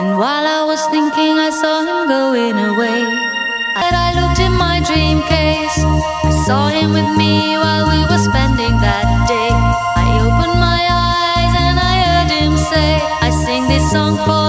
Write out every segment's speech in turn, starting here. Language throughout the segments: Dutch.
And while I was thinking, I saw him going away. And I looked in my dream case. I saw him with me while we were spending that day. I opened my eyes and I heard him say, I sing this song for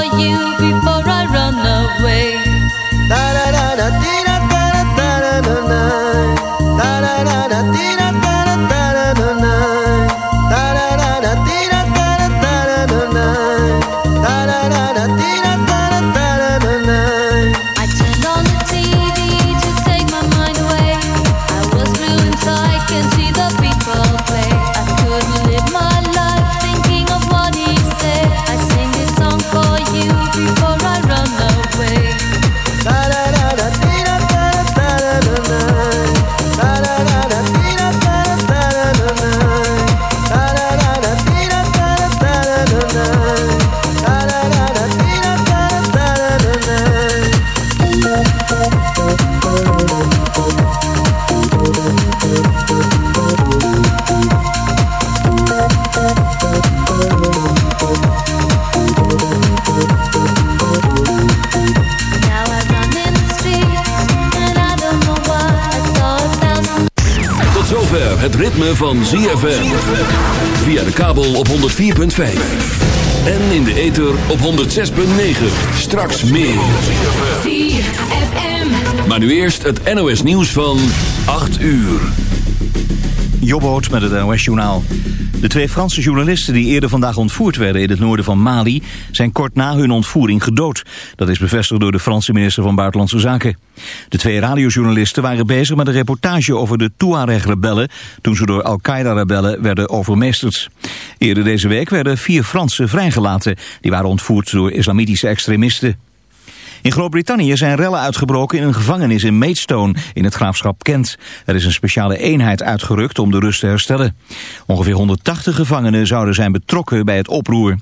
van ZFM. Via de kabel op 104.5. En in de ether op 106.9. Straks meer. ZFM. Maar nu eerst het NOS nieuws van 8 uur. Jobboot met het NOS journaal. De twee Franse journalisten die eerder vandaag ontvoerd werden in het noorden van Mali... zijn kort na hun ontvoering gedood. Dat is bevestigd door de Franse minister van Buitenlandse Zaken. De twee radiojournalisten waren bezig met een reportage over de Tuareg-rebellen... toen ze door Al-Qaeda-rebellen werden overmeesterd. Eerder deze week werden vier Fransen vrijgelaten. Die waren ontvoerd door islamitische extremisten. In Groot-Brittannië zijn rellen uitgebroken in een gevangenis in Maidstone in het graafschap Kent. Er is een speciale eenheid uitgerukt om de rust te herstellen. Ongeveer 180 gevangenen zouden zijn betrokken bij het oproer.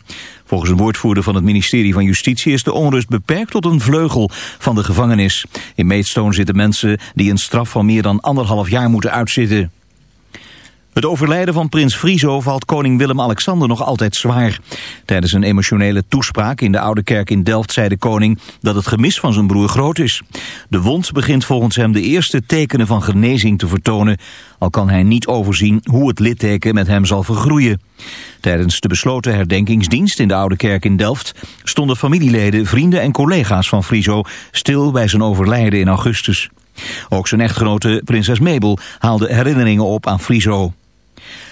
Volgens een woordvoerder van het ministerie van Justitie is de onrust beperkt tot een vleugel van de gevangenis. In Maidstone zitten mensen die een straf van meer dan anderhalf jaar moeten uitzitten. Het overlijden van prins Friso valt koning Willem-Alexander nog altijd zwaar. Tijdens een emotionele toespraak in de Oude Kerk in Delft zei de koning dat het gemis van zijn broer groot is. De wond begint volgens hem de eerste tekenen van genezing te vertonen, al kan hij niet overzien hoe het litteken met hem zal vergroeien. Tijdens de besloten herdenkingsdienst in de Oude Kerk in Delft stonden familieleden, vrienden en collega's van Friso stil bij zijn overlijden in augustus. Ook zijn echtgenote prinses Mabel haalde herinneringen op aan Friso.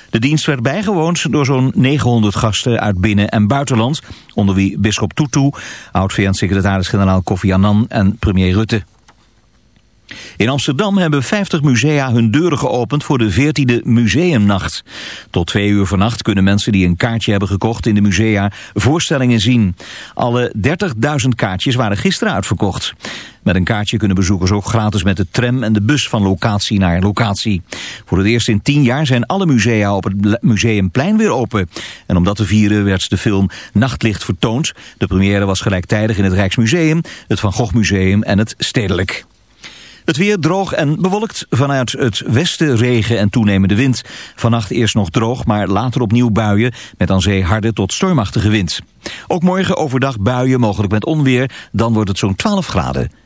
De dienst werd bijgewoond door zo'n 900 gasten uit binnen- en buitenland, onder wie bischop Tutu, oud-VN-secretaris-generaal Kofi Annan en premier Rutte. In Amsterdam hebben 50 musea hun deuren geopend voor de 14e Museumnacht. Tot twee uur vannacht kunnen mensen die een kaartje hebben gekocht in de musea voorstellingen zien. Alle 30.000 kaartjes waren gisteren uitverkocht. Met een kaartje kunnen bezoekers ook gratis met de tram en de bus van locatie naar locatie. Voor het eerst in tien jaar zijn alle musea op het Museumplein weer open. En om dat te vieren werd de film Nachtlicht vertoond. De première was gelijktijdig in het Rijksmuseum, het Van Gogh Museum en het Stedelijk. Het weer droog en bewolkt. Vanuit het westen regen en toenemende wind. Vannacht eerst nog droog, maar later opnieuw buien... met aan zee harde tot stormachtige wind. Ook morgen overdag buien, mogelijk met onweer. Dan wordt het zo'n 12 graden.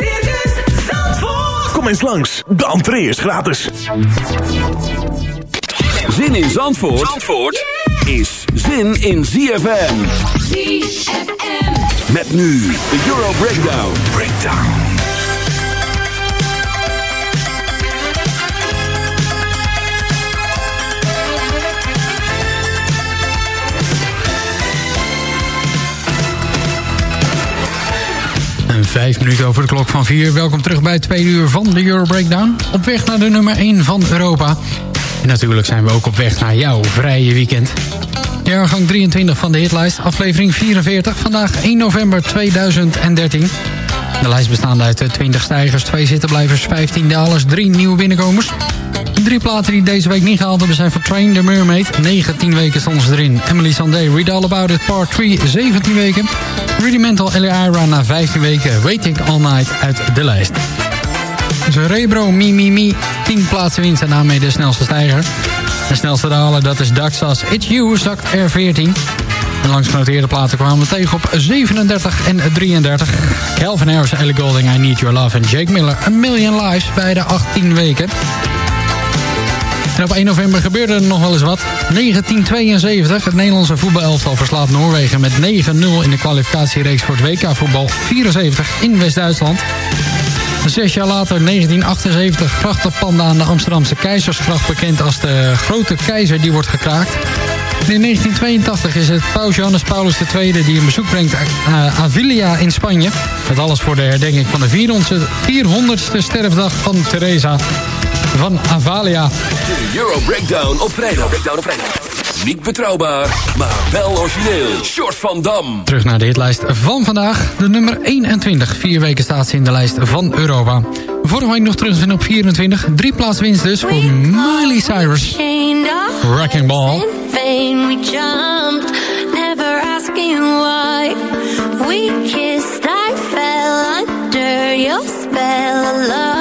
Kom eens langs, de entree is gratis. Zin in Zandvoort, Zandvoort is zin in ZFM. ZFM. Met nu de Euro Breakdown. Breakdown. Vijf minuten over de klok van vier. Welkom terug bij tweede uur van de Euro Breakdown. Op weg naar de nummer 1 van Europa. En natuurlijk zijn we ook op weg naar jouw vrije weekend. Jaargang 23 van de hitlijst, aflevering 44. Vandaag 1 november 2013. De lijst bestaande uit 20 stijgers, 2 zittenblijvers, 15 dalers, 3 nieuwe binnenkomers. De drie platen die deze week niet gehaald hebben zijn voor Train the Mermaid. 19 weken stonden ze erin. Emily Sandé, Read All About It, Part 3, 17 weken. Rudimental Ellie na 15 weken. Waiting All Night uit de lijst. Cerebro Mi Mi Mi, 10 plaatsen winst en daarmee de snelste stijger. De snelste daler, dat is Daxas It's You, zakt er 14. En langs genoteerde platen kwamen we tegen op 37 en 33. Calvin Harris, Ellie Golding, I Need Your Love en Jake Miller, A Million Lives, beide 18 weken. Op 1 november gebeurde er nog wel eens wat. 1972, het Nederlandse voetbalelftal verslaat Noorwegen met 9-0 in de kwalificatiereeks voor het WK-voetbal 74 in West-Duitsland. Zes jaar later, 1978, grachtenpanda aan de Amsterdamse Keizersgracht... bekend als de Grote Keizer, die wordt gekraakt. In 1982 is het paus Johannes Paulus II die een bezoek brengt aan Avilia in Spanje. Dat alles voor de herdenking van de 400ste sterfdag van Teresa van Avalia. De Euro Breakdown op vrijdag. Breakdown op vrijdag. Niet betrouwbaar, maar wel origineel. Short van Dam. Terug naar de hitlijst van vandaag. De nummer 21. Vier weken staat ze in de lijst van Europa. Vorige week nog terug te vinden op 24. Drie plaatswinst dus voor Miley Cyrus. Wrecking Ball. vain we jumped, never asking why. We kissed, I fell under your spell of love.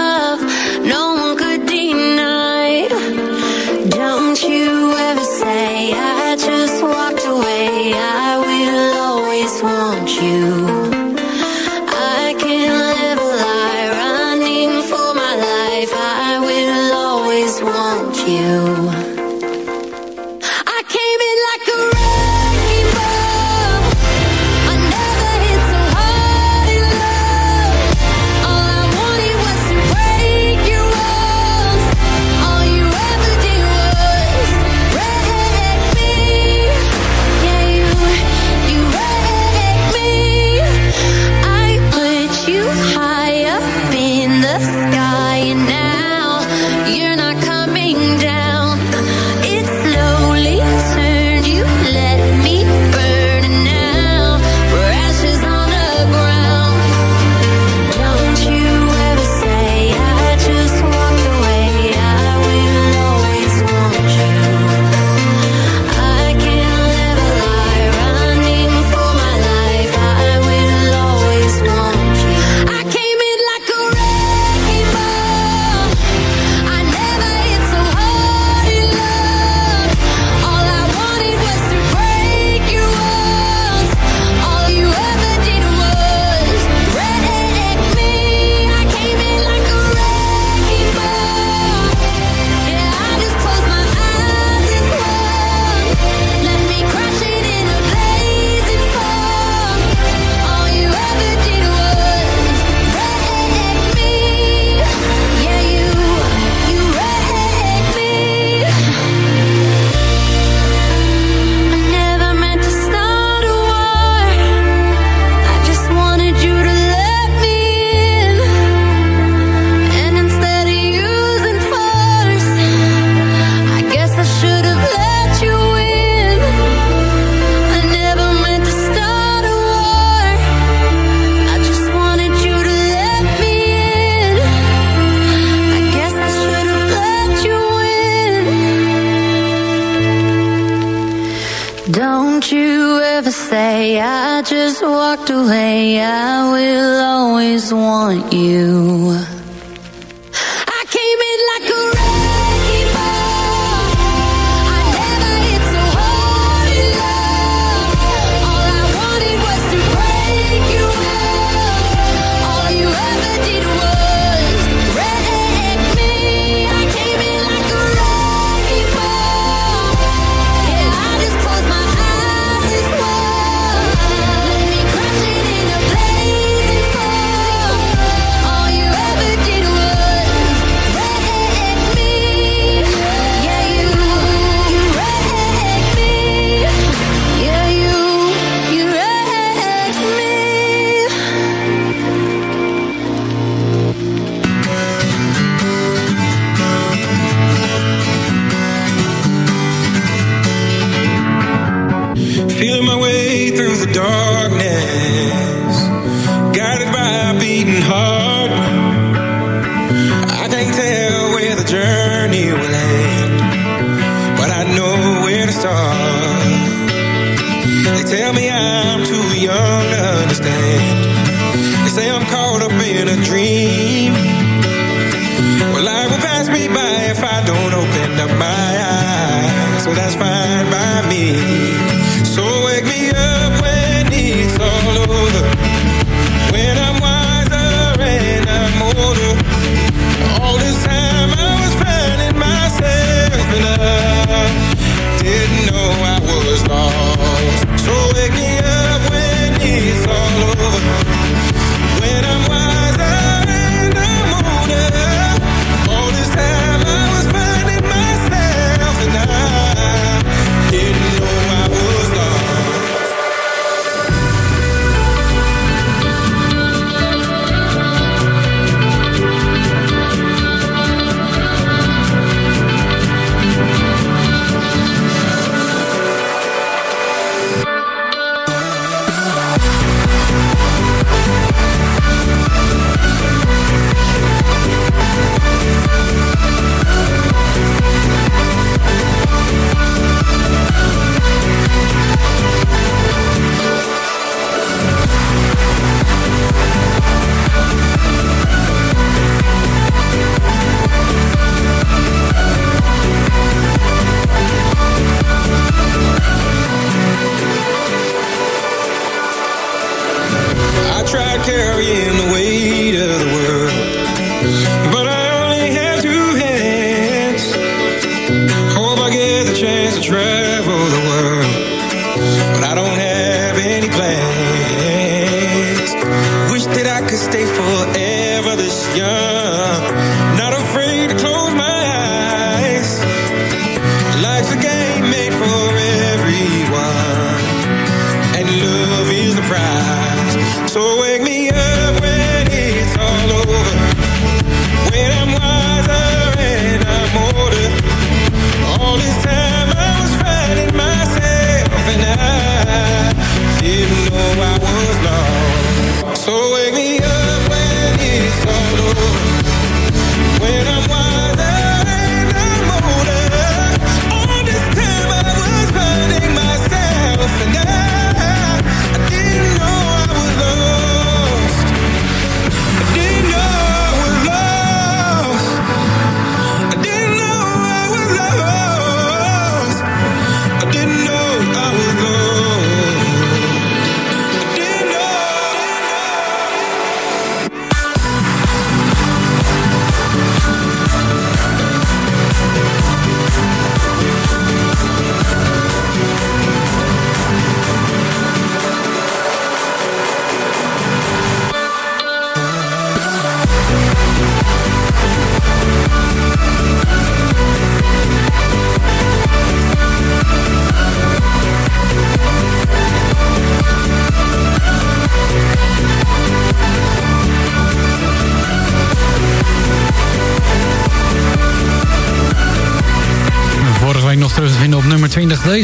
Don't you ever say I just walked away. I will always want you.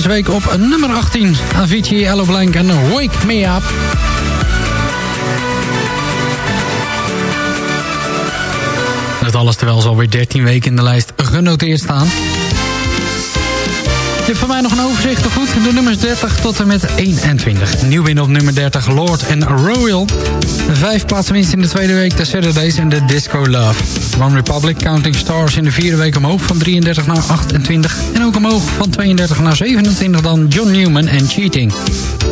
Week op nummer 18. Avicii, Hello Blank en Wake Me Up. Dat alles terwijl ze alweer 13 weken in de lijst genoteerd staan. Je hebt van mij nog een overzicht, goed? De nummers 30 tot en met 21. Nieuw binnen op nummer 30, Lord en Royal. Vijf plaatsen winst in de tweede week, de Saturdays en de Disco Love. One Republic, Counting Stars in de vierde week omhoog van 33 naar 28. En ook omhoog van 32 naar 27 dan John Newman en Cheating.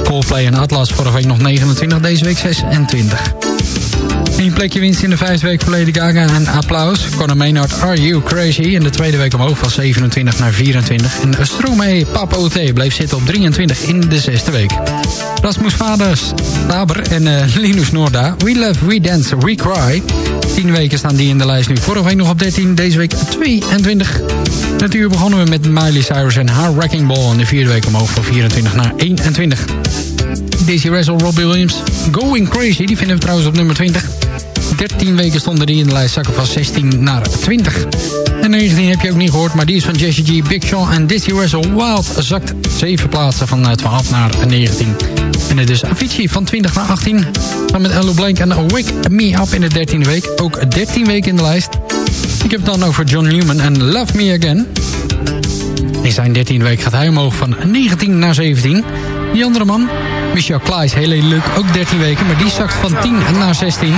Coldplay en Atlas vorige week nog 29, deze week 26. Eén plekje winst in de vijfde week Lady Gaga en applaus. Conor Maynard, Are You Crazy? In de tweede week omhoog van 27 naar 24. En Stromae, Papa T bleef zitten op 23 in de zesde week. Rasmus Vaders, Laber en eh, Linus Norda. We Love, We Dance, We Cry. 10 weken staan die in de lijst nu. Vorige week nog op 13, deze week 22. Natuurlijk begonnen we met Miley Cyrus en haar Wrecking Ball. In de vierde week omhoog van 24 naar 21. Daisy Russell, Rob Williams, Going Crazy. Die vinden we trouwens op nummer 20. 13 weken stonden die in de lijst zakken van 16 naar 20. En 19 heb je ook niet gehoord, maar die is van Jesse G, Big Sean en Dizzy Russell. Wild zakt 7 plaatsen van eh, 12 naar 19. En het is Avicii van 20 naar 18. Dan met Hello Blank en Wake Me Up in de 13e week. Ook 13 weken in de lijst. Ik heb het dan over John Newman en Love Me Again. In zijn 13e week gaat hij omhoog van 19 naar 17. Die andere man, Michel is heel leuk, ook 13 weken, maar die zakt van 10 naar 16.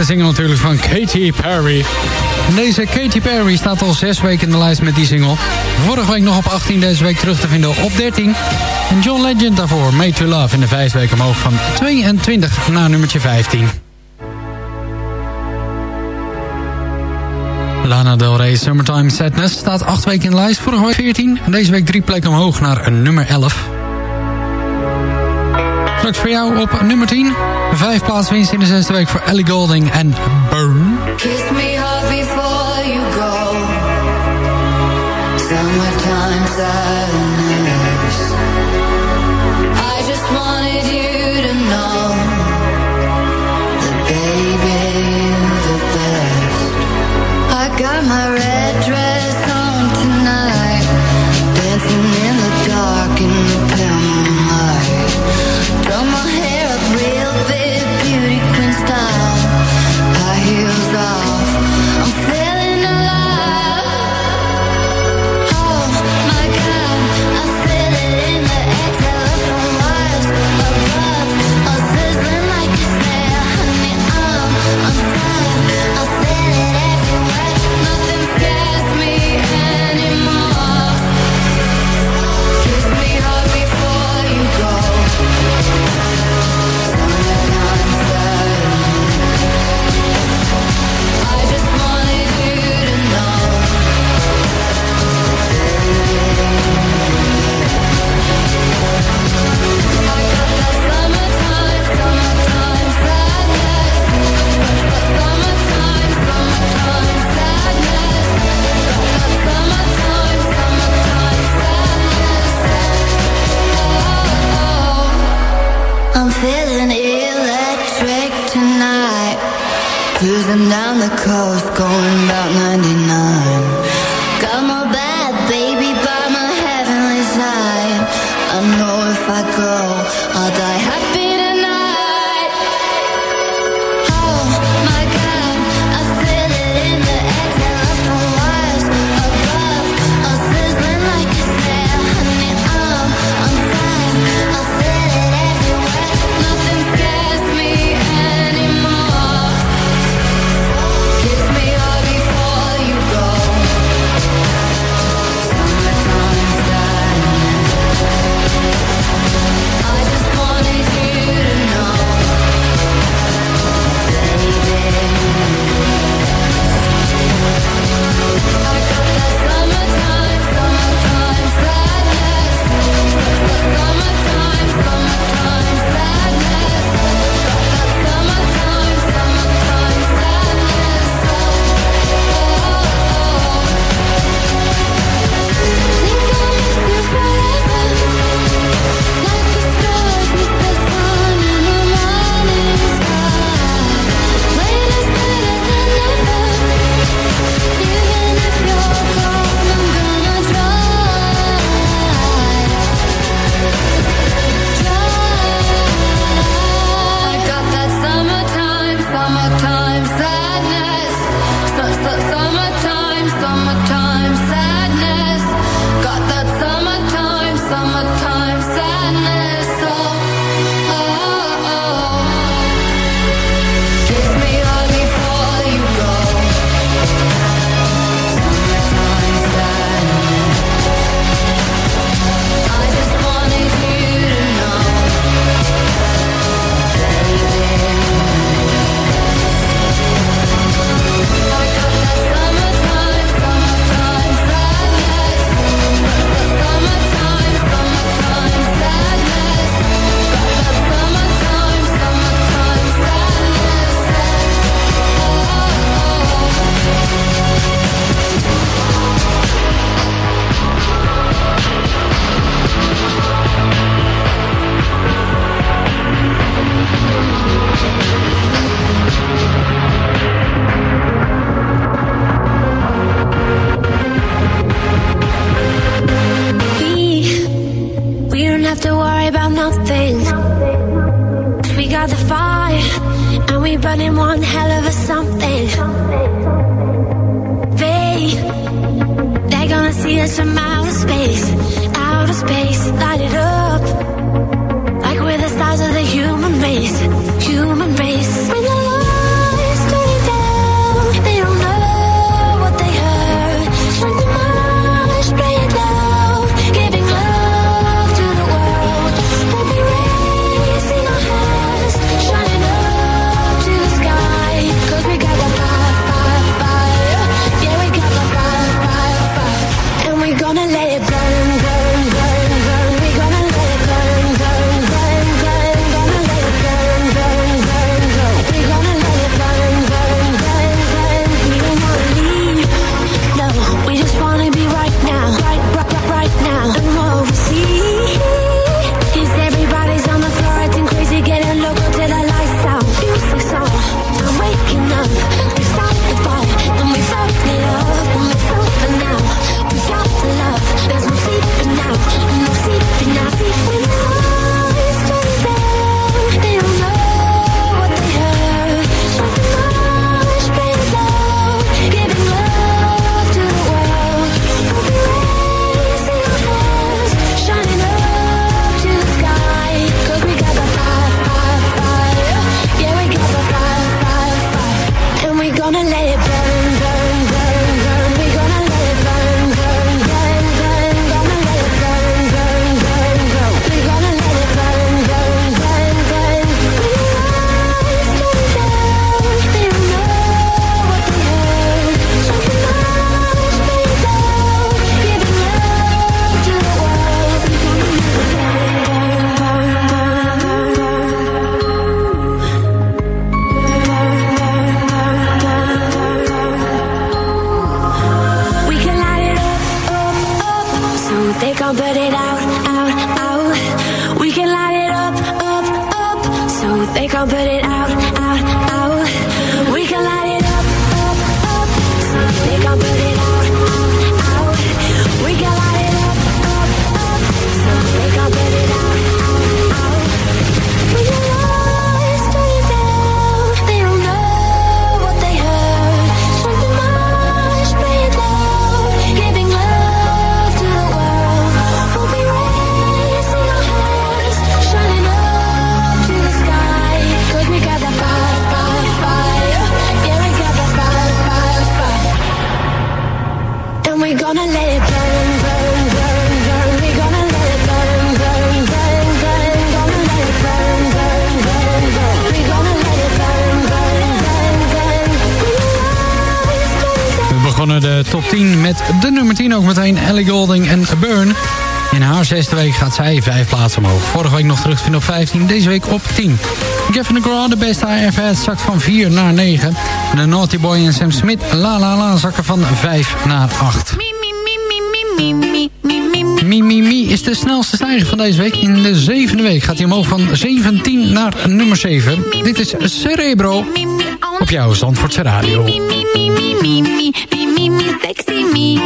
de single natuurlijk van Katy Perry. En deze Katy Perry staat al zes weken in de lijst met die single. Vorige week nog op 18, deze week terug te vinden op 13. En John Legend daarvoor, Made to Love, in de vijf weken omhoog van 22 naar nummertje 15. Lana Del Rey Summertime Sadness staat 8 weken in de lijst. Vorige week 14 en deze week drie plekken omhoog naar nummer 11. Straks voor jou op nummer 10... Vijf plaatswinst in de zesde week voor Ellie Golding en Burn. Kiss me hard before you go. Summertime zesde week gaat zij vijf plaatsen omhoog. Vorige week nog terug op 15, deze week op 10. Kevin DeGraw, de beste IFS, had, zakt van 4 naar 9. De Naughty Boy en Sam Smith, la la la, zakken van 5 naar 8. Mimimi is de snelste stijger van deze week. In de zevende week gaat hij omhoog van 17 naar nummer 7. Dit is Cerebro op jouw Zandvoortse radio. mi sexy mi.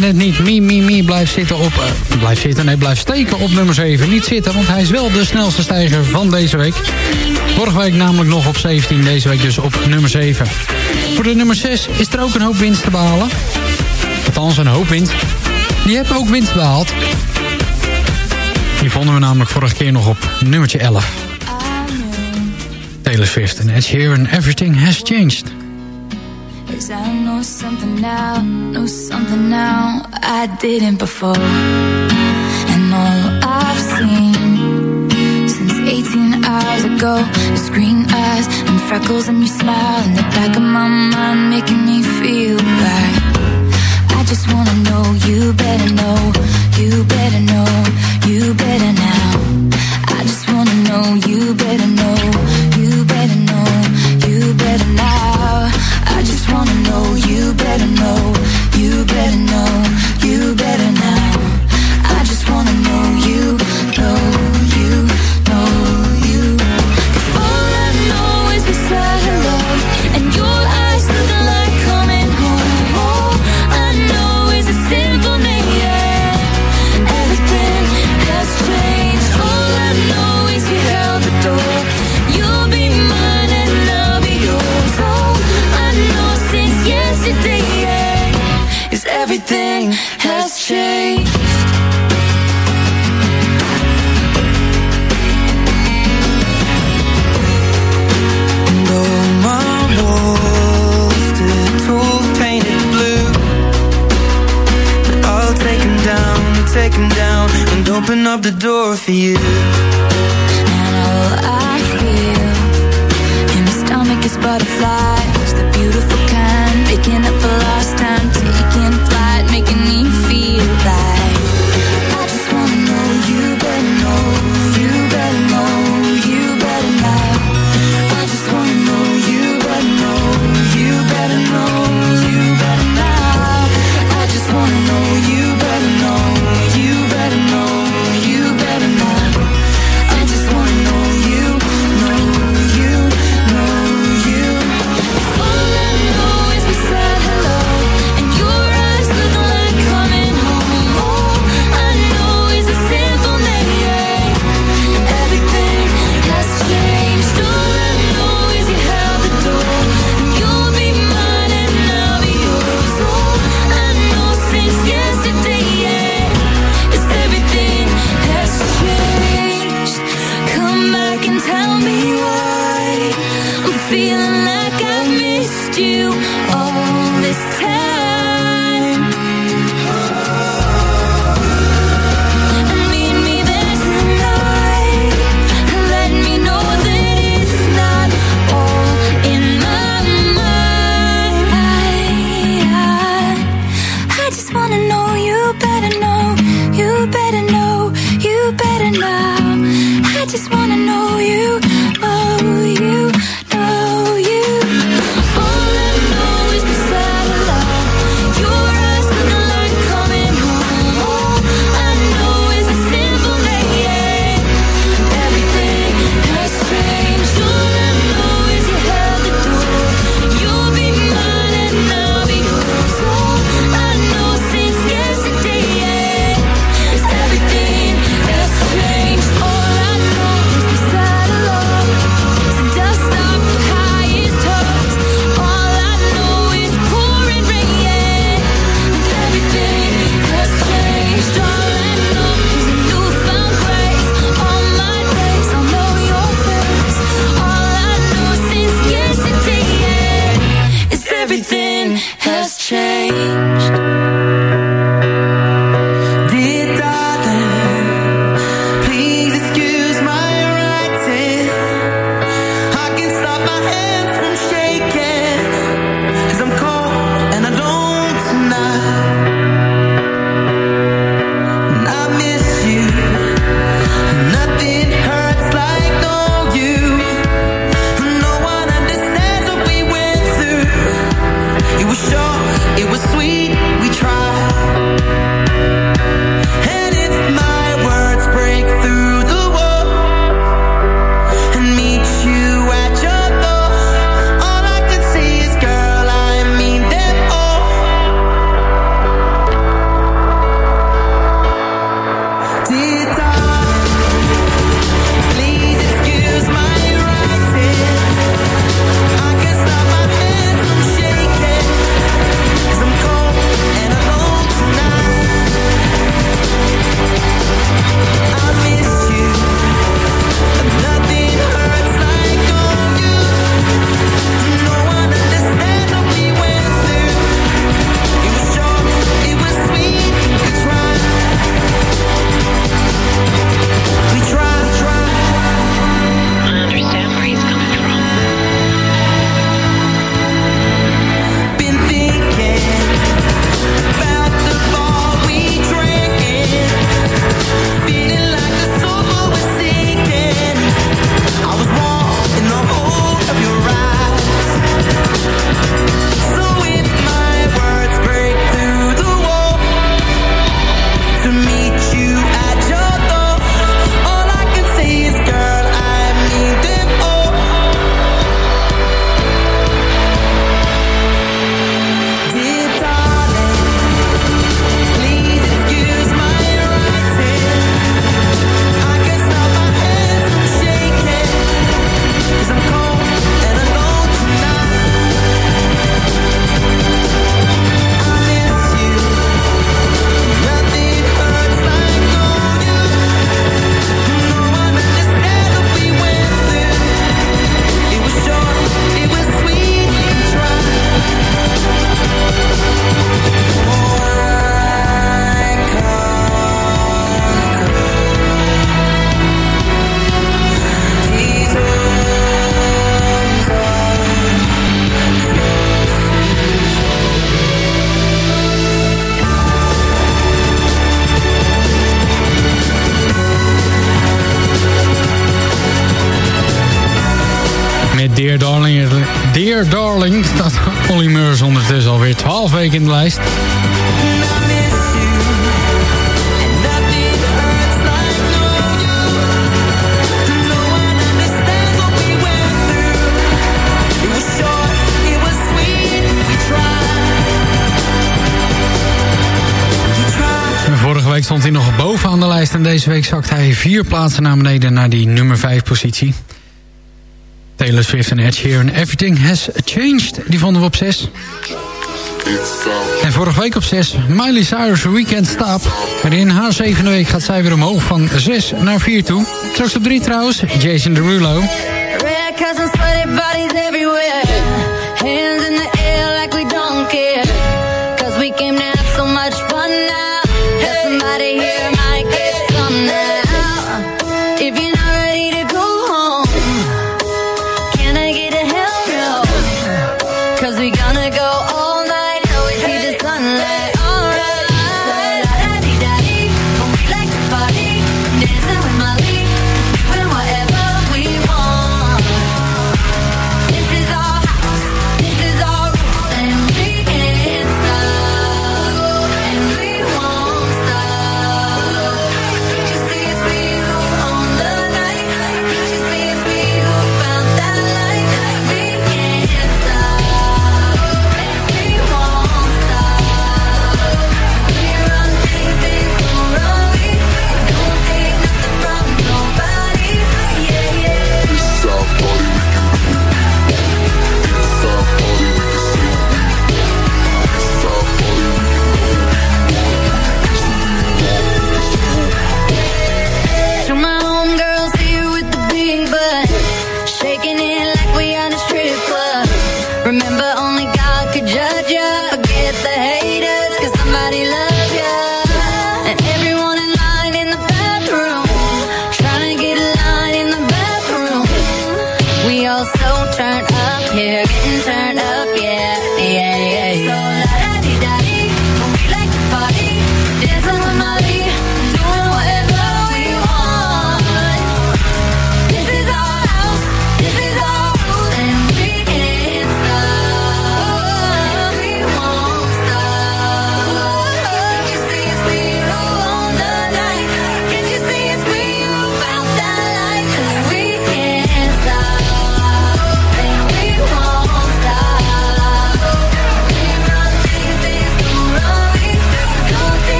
weten het niet. Mie, Mie, Mie blijft zitten op... Eh, uh, blijft zitten, nee, blijft steken op nummer 7. Niet zitten, want hij is wel de snelste stijger van deze week. Vorige week namelijk nog op 17, deze week dus op nummer 7. Voor de nummer 6 is er ook een hoop winst te behalen. Althans, een hoop winst. Die hebben ook winst behaald. Die vonden we namelijk vorige keer nog op nummertje 11. Taylor Swift en here, and Everything Has Changed. Cause I know something now, know something now I didn't before. And all I've seen since 18 hours ago is green eyes and freckles and your smile in the back of my mind, making me feel like I just wanna know you better know, you better know, you better now. I just wanna know you better know. know, you better know, you better know. open up the door for you. And all I feel in my stomach is butterflies, the beautiful kind, picking up. vier plaatsen naar beneden naar die nummer 5 positie. Taylor Swift en Edge Sheeran. Everything Has Changed. Die vonden we op 6. En vorige week op 6. Miley Cyrus Weekend Stop. Maar in haar zevende week gaat zij weer omhoog van 6 naar 4 toe. Straks op drie trouwens. Jason Derulo.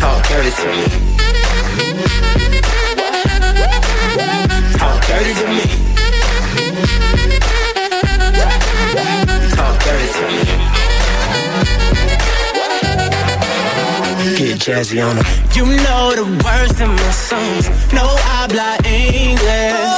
Talk dirty to me. Talk dirty to me. Talk dirty to me. Get jazzy on. You know the words in my songs. No habla English.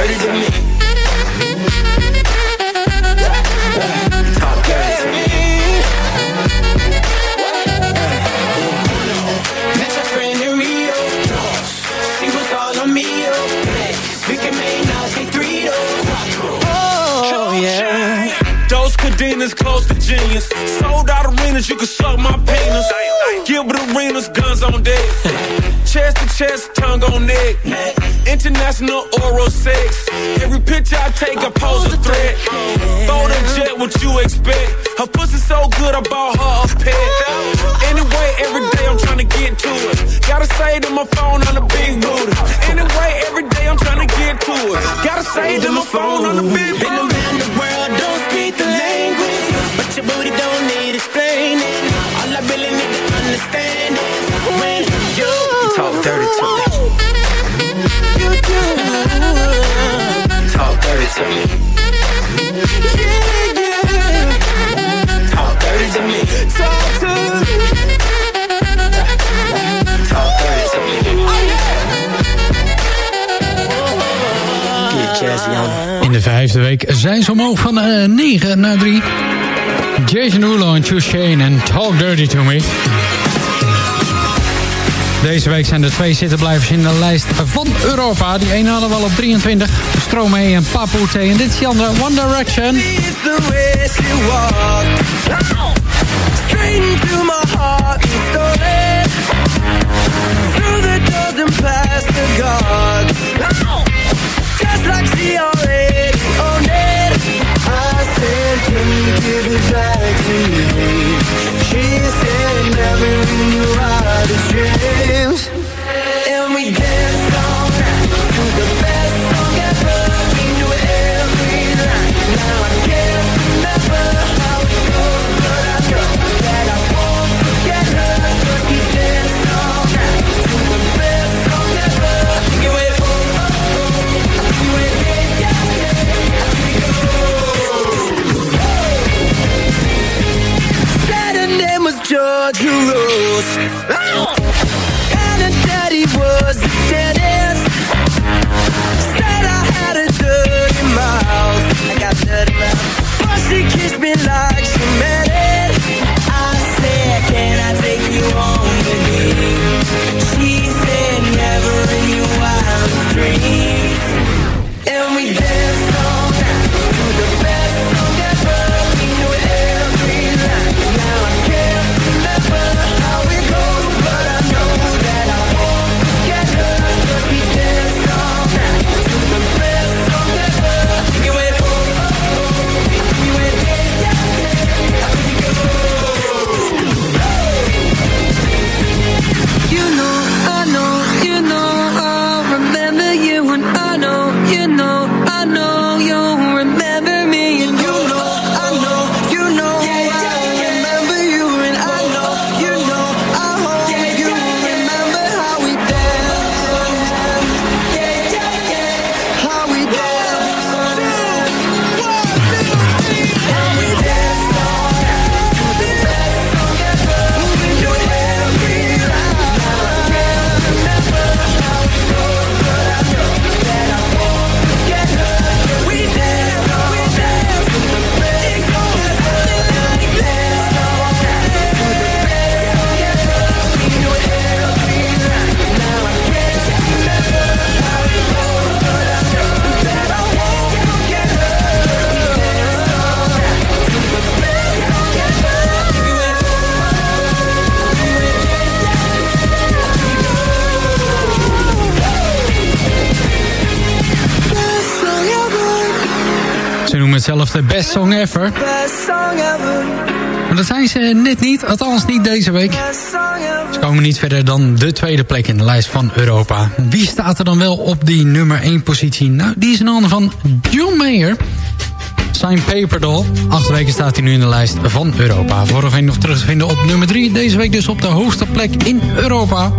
Dirty to me. Talk dirty to me. Met your friend in Rio. She was all on me. We can make now say three Oh, yeah. Those cadenas close to genius. Sold out arenas, you can suck my penis. Gilbert Arenas, guns on deck. chest to chest, tongue on neck. International oral sex. Every picture I take, I pose a threat. Fold a jet, what you expect? Her pussy so good, I bought her a pet. Chus Shane en Talk Dirty To Me. Deze week zijn er twee zittenblijvers in de lijst van Europa. Die ene hadden we al op 23. Stromae en Papoete. En dit is die andere, One Direction. It's the dreams like a. best song ever. Maar dat zijn ze net niet, althans niet deze week. Ze komen niet verder dan de tweede plek in de lijst van Europa. Wie staat er dan wel op die nummer 1 positie? Nou, die is een ander van John Mayer. Zijn Paperdoll. Acht weken staat hij nu in de lijst van Europa. Vorige week nog terug te vinden op nummer 3. Deze week dus op de hoogste plek in Europa.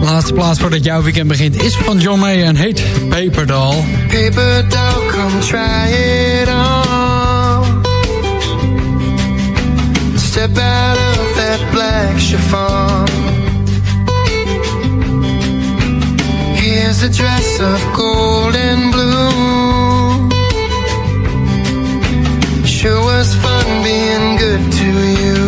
Laatste plaats voordat jouw weekend begint is van John Mayer en heet Paperdoll. Paper doll, come try it on. Step out of that black chiffon. Here's a dress of gold and blue. Sure was fun being good to you.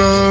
A